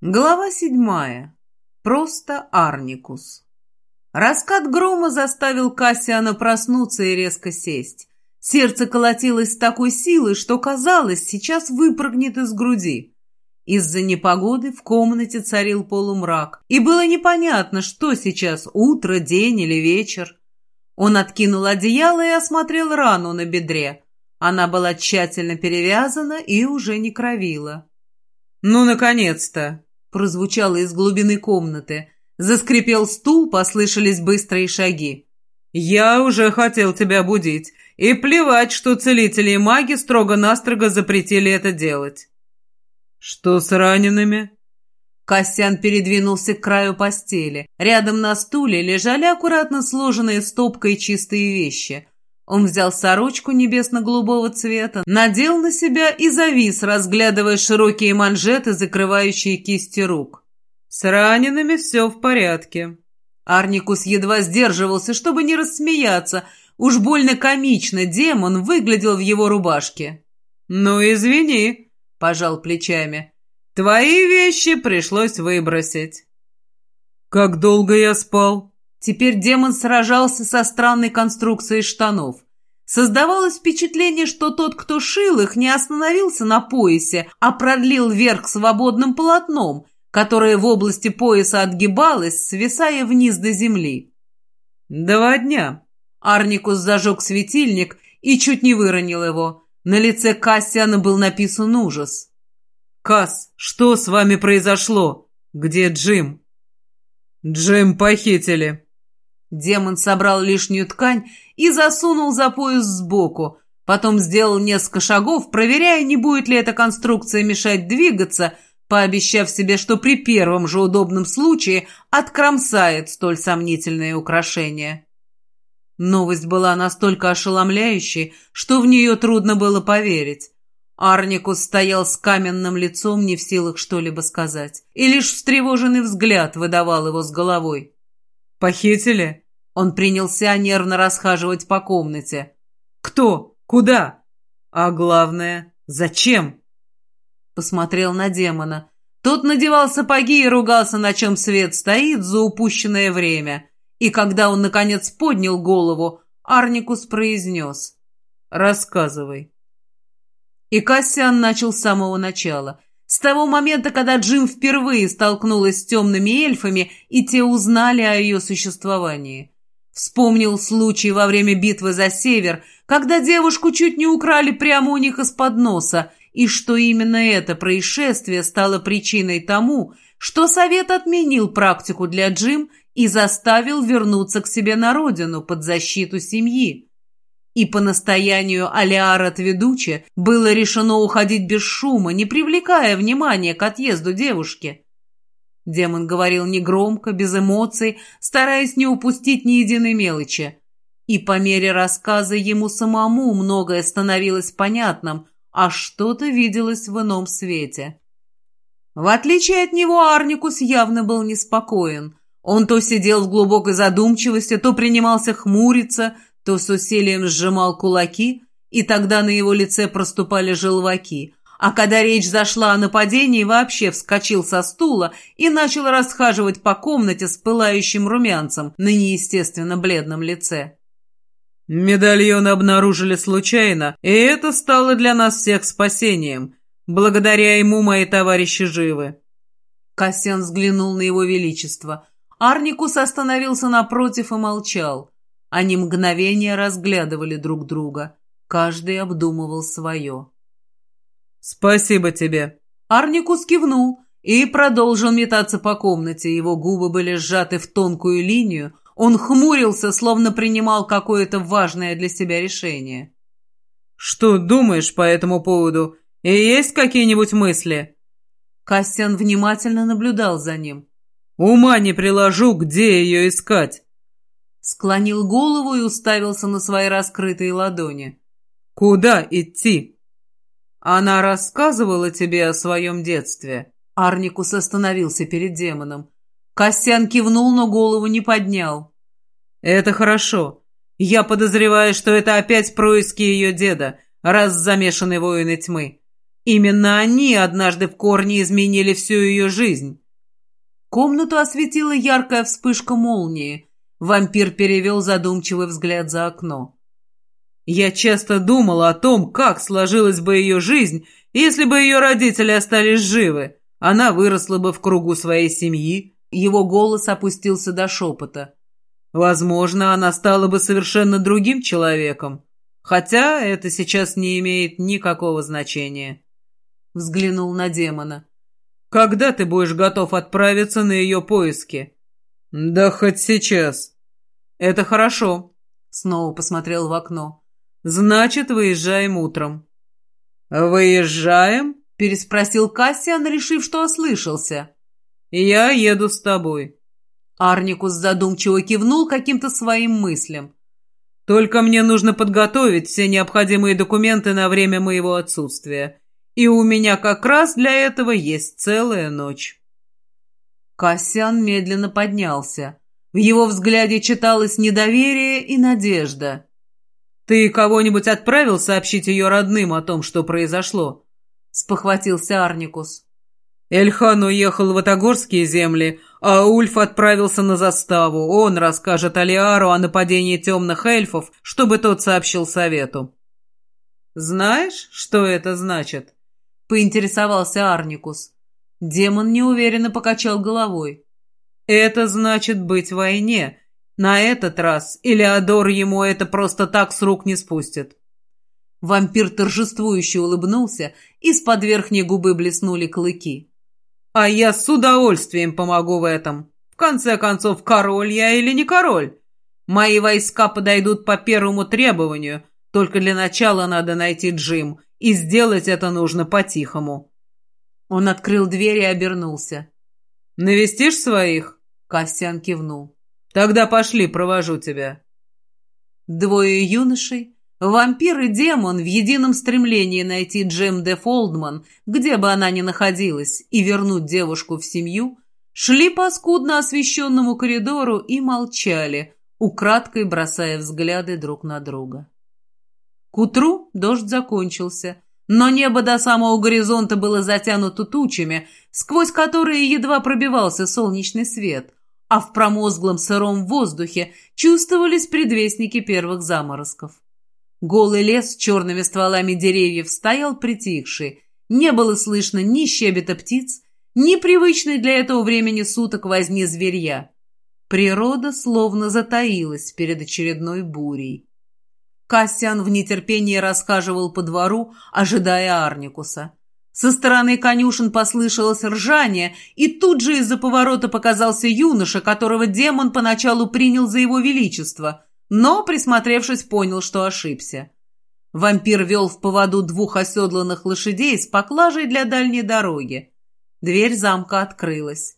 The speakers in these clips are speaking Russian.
Глава седьмая. Просто Арникус. Раскат грома заставил Кассиана проснуться и резко сесть. Сердце колотилось с такой силой, что казалось, сейчас выпрыгнет из груди. Из-за непогоды в комнате царил полумрак, и было непонятно, что сейчас, утро, день или вечер. Он откинул одеяло и осмотрел рану на бедре. Она была тщательно перевязана и уже не кровила. «Ну, наконец-то!» Прозвучало из глубины комнаты. Заскрипел стул, послышались быстрые шаги. «Я уже хотел тебя будить, и плевать, что целители и маги строго-настрого запретили это делать». «Что с ранеными?» Костян передвинулся к краю постели. Рядом на стуле лежали аккуратно сложенные стопкой чистые вещи. Он взял сорочку небесно-голубого цвета, надел на себя и завис, разглядывая широкие манжеты, закрывающие кисти рук. С ранеными все в порядке. Арникус едва сдерживался, чтобы не рассмеяться. Уж больно комично демон выглядел в его рубашке. «Ну, извини», — пожал плечами. «Твои вещи пришлось выбросить». «Как долго я спал?» Теперь демон сражался со странной конструкцией штанов. Создавалось впечатление, что тот, кто шил их, не остановился на поясе, а продлил верх свободным полотном, которое в области пояса отгибалось, свисая вниз до земли. «Два дня». Арникус зажег светильник и чуть не выронил его. На лице Кассиана был написан ужас. «Касс, что с вами произошло? Где Джим?» «Джим похитили», Демон собрал лишнюю ткань и засунул за пояс сбоку. Потом сделал несколько шагов, проверяя, не будет ли эта конструкция мешать двигаться, пообещав себе, что при первом же удобном случае откромсает столь сомнительное украшение. Новость была настолько ошеломляющей, что в нее трудно было поверить. Арникус стоял с каменным лицом, не в силах что-либо сказать, и лишь встревоженный взгляд выдавал его с головой. «Похитили?» Он принялся нервно расхаживать по комнате. «Кто? Куда? А главное, зачем?» Посмотрел на демона. Тот надевал сапоги и ругался, на чем свет стоит за упущенное время. И когда он, наконец, поднял голову, Арникус произнес. «Рассказывай». И Кассиан начал с самого начала – с того момента, когда Джим впервые столкнулась с темными эльфами, и те узнали о ее существовании. Вспомнил случай во время битвы за север, когда девушку чуть не украли прямо у них из-под носа, и что именно это происшествие стало причиной тому, что Совет отменил практику для Джим и заставил вернуться к себе на родину под защиту семьи и по настоянию Алиара Тведучи было решено уходить без шума, не привлекая внимания к отъезду девушки. Демон говорил негромко, без эмоций, стараясь не упустить ни единой мелочи. И по мере рассказа ему самому многое становилось понятным, а что-то виделось в ином свете. В отличие от него Арникус явно был неспокоен. Он то сидел в глубокой задумчивости, то принимался хмуриться – то с усилием сжимал кулаки, и тогда на его лице проступали желваки, а когда речь зашла о нападении, вообще вскочил со стула и начал расхаживать по комнате с пылающим румянцем на неестественно бледном лице. «Медальон обнаружили случайно, и это стало для нас всех спасением. Благодаря ему мои товарищи живы». Кассиан взглянул на его величество. Арникус остановился напротив и молчал. Они мгновение разглядывали друг друга. Каждый обдумывал свое. «Спасибо тебе!» Арникус кивнул и продолжил метаться по комнате. Его губы были сжаты в тонкую линию. Он хмурился, словно принимал какое-то важное для себя решение. «Что думаешь по этому поводу? И есть какие-нибудь мысли?» Кассиан внимательно наблюдал за ним. «Ума не приложу, где ее искать!» Склонил голову и уставился на свои раскрытые ладони. «Куда идти?» «Она рассказывала тебе о своем детстве?» Арникус остановился перед демоном. Костян кивнул, но голову не поднял. «Это хорошо. Я подозреваю, что это опять происки ее деда, раз замешаны воины тьмы. Именно они однажды в корне изменили всю ее жизнь. Комнату осветила яркая вспышка молнии. Вампир перевел задумчивый взгляд за окно. Я часто думала о том, как сложилась бы ее жизнь, если бы ее родители остались живы. Она выросла бы в кругу своей семьи. Его голос опустился до шепота. Возможно, она стала бы совершенно другим человеком. Хотя это сейчас не имеет никакого значения. Взглянул на демона. «Когда ты будешь готов отправиться на ее поиски?» «Да хоть сейчас». «Это хорошо», — снова посмотрел в окно. «Значит, выезжаем утром». «Выезжаем?» — переспросил Кассиан, решив, что ослышался. «Я еду с тобой». Арникус задумчиво кивнул каким-то своим мыслям. «Только мне нужно подготовить все необходимые документы на время моего отсутствия. И у меня как раз для этого есть целая ночь». Кассиан медленно поднялся. В его взгляде читалось недоверие и надежда. «Ты кого-нибудь отправил сообщить ее родным о том, что произошло?» — спохватился Арникус. Эльхан уехал в Атагорские земли, а Ульф отправился на заставу. Он расскажет Алиару о нападении темных эльфов, чтобы тот сообщил совету. «Знаешь, что это значит?» — поинтересовался Арникус. Демон неуверенно покачал головой. «Это значит быть в войне, на этот раз Илеодор ему это просто так с рук не спустит. Вампир торжествующе улыбнулся, из-под верхней губы блеснули клыки. «А я с удовольствием помогу в этом. В конце концов, король я или не король? Мои войска подойдут по первому требованию, только для начала надо найти Джим, и сделать это нужно по-тихому». Он открыл дверь и обернулся. «Навестишь своих?» Костян кивнул. Тогда пошли, провожу тебя. Двое юношей, вампир и демон в едином стремлении найти Джем де Фолдман, где бы она ни находилась, и вернуть девушку в семью, шли по скудно освещенному коридору и молчали, украдкой бросая взгляды друг на друга. К утру дождь закончился, но небо до самого горизонта было затянуто тучами, сквозь которые едва пробивался солнечный свет, а в промозглом сыром воздухе чувствовались предвестники первых заморозков. Голый лес с черными стволами деревьев стоял притихший, не было слышно ни щебета птиц, ни привычной для этого времени суток возни зверья. Природа словно затаилась перед очередной бурей. Кассиан в нетерпении расхаживал по двору, ожидая Арникуса. Со стороны конюшен послышалось ржание, и тут же из-за поворота показался юноша, которого демон поначалу принял за его величество, но, присмотревшись, понял, что ошибся. Вампир вел в поводу двух оседланных лошадей с поклажей для дальней дороги. Дверь замка открылась.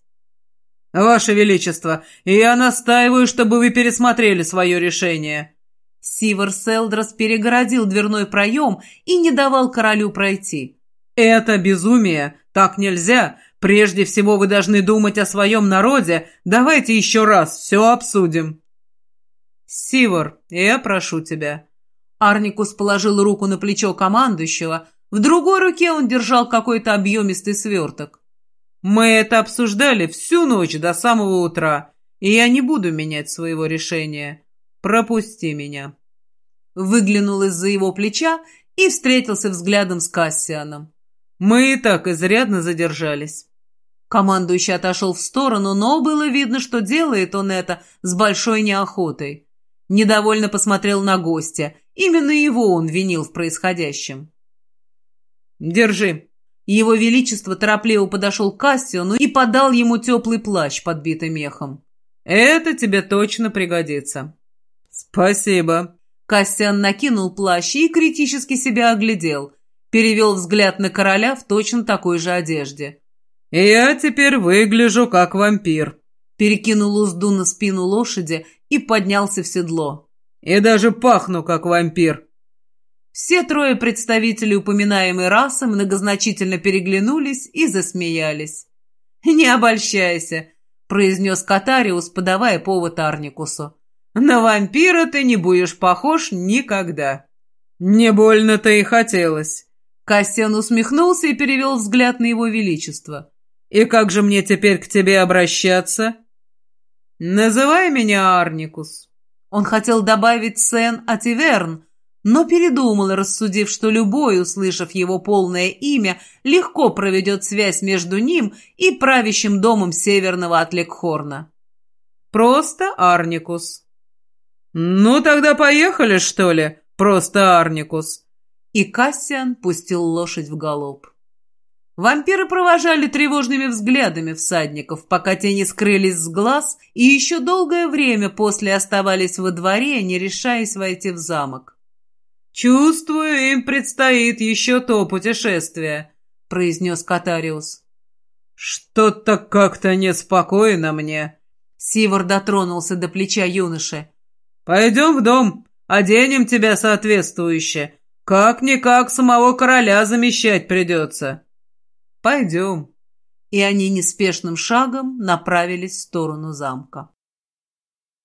«Ваше Величество, я настаиваю, чтобы вы пересмотрели свое решение». Сивер Селдрос перегородил дверной проем и не давал королю пройти. «Это безумие! Так нельзя! Прежде всего вы должны думать о своем народе. Давайте еще раз все обсудим!» «Сивор, я прошу тебя». Арникус положил руку на плечо командующего. В другой руке он держал какой-то объемистый сверток. «Мы это обсуждали всю ночь до самого утра, и я не буду менять своего решения. Пропусти меня». Выглянул из-за его плеча и встретился взглядом с Кассианом. Мы и так изрядно задержались. Командующий отошел в сторону, но было видно, что делает он это с большой неохотой. Недовольно посмотрел на гостя. Именно его он винил в происходящем. «Держи». Его Величество торопливо подошел к Кассиону и подал ему теплый плащ, подбитый мехом. «Это тебе точно пригодится». «Спасибо». Кассиан накинул плащ и критически себя оглядел – перевел взгляд на короля в точно такой же одежде. «Я теперь выгляжу как вампир», — перекинул узду на спину лошади и поднялся в седло. «И даже пахну как вампир». Все трое представителей упоминаемой расы многозначительно переглянулись и засмеялись. «Не обольщайся», — произнес Катариус, подавая повод Арникусу. «На вампира ты не будешь похож никогда». «Не больно-то и хотелось». Кассиан усмехнулся и перевел взгляд на его величество. «И как же мне теперь к тебе обращаться?» «Называй меня Арникус». Он хотел добавить Сен-Ативерн, но передумал, рассудив, что любой, услышав его полное имя, легко проведет связь между ним и правящим домом северного Атлекхорна. «Просто Арникус». «Ну, тогда поехали, что ли? Просто Арникус». И Кассиан пустил лошадь в галоп. Вампиры провожали тревожными взглядами всадников, пока те не скрылись с глаз, и еще долгое время после оставались во дворе, не решаясь войти в замок. «Чувствую, им предстоит еще то путешествие», — произнес Катариус. «Что-то как-то неспокойно мне». Сивор дотронулся до плеча юноши. «Пойдем в дом, оденем тебя соответствующе. Как-никак самого короля замещать придется». «Пойдем». И они неспешным шагом направились в сторону замка.